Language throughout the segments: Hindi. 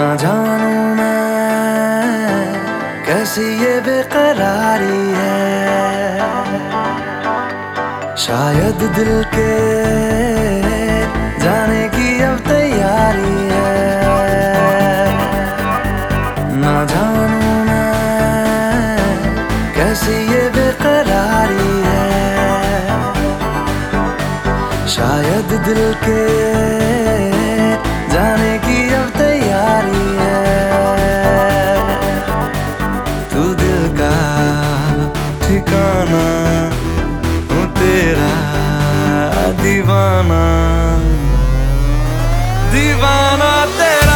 ना जानू मैं कैसी ये बेकरारी है। शायद दिल के जाने की अब तैयारी है। ना जानू मैं कैसी ये बेकरारी है। शायद दिल के ठिकाना हूँ तेरा दीवाना। दीवाना तेरा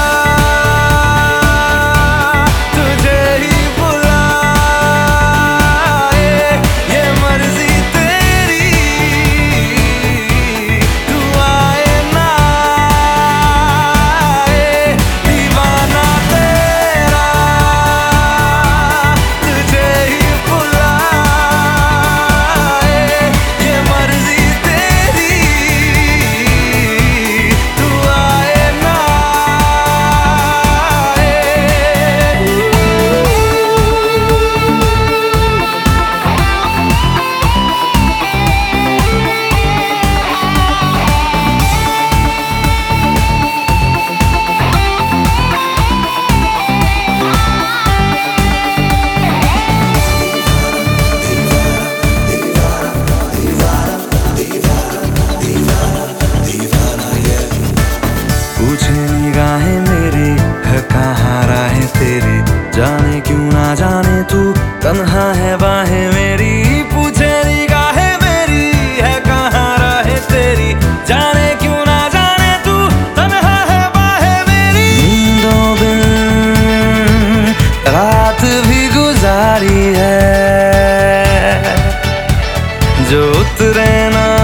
जाने, क्यों ना जाने तू? तन्हा है, बाहें मेरी पूछे निगाहें मेरी? है, कहाँ राहें तेरी? जाने, क्यों ना जाने तू? तन्हा है, बाहें मेरी। नींदों बिन रात भी गुजारी है, जो उतरे ना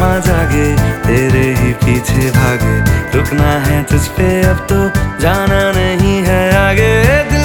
अरमा जागे, तेरे ही पीछे भागे। रुकना है तुझ पे, अब तो जाना नहीं है आगे।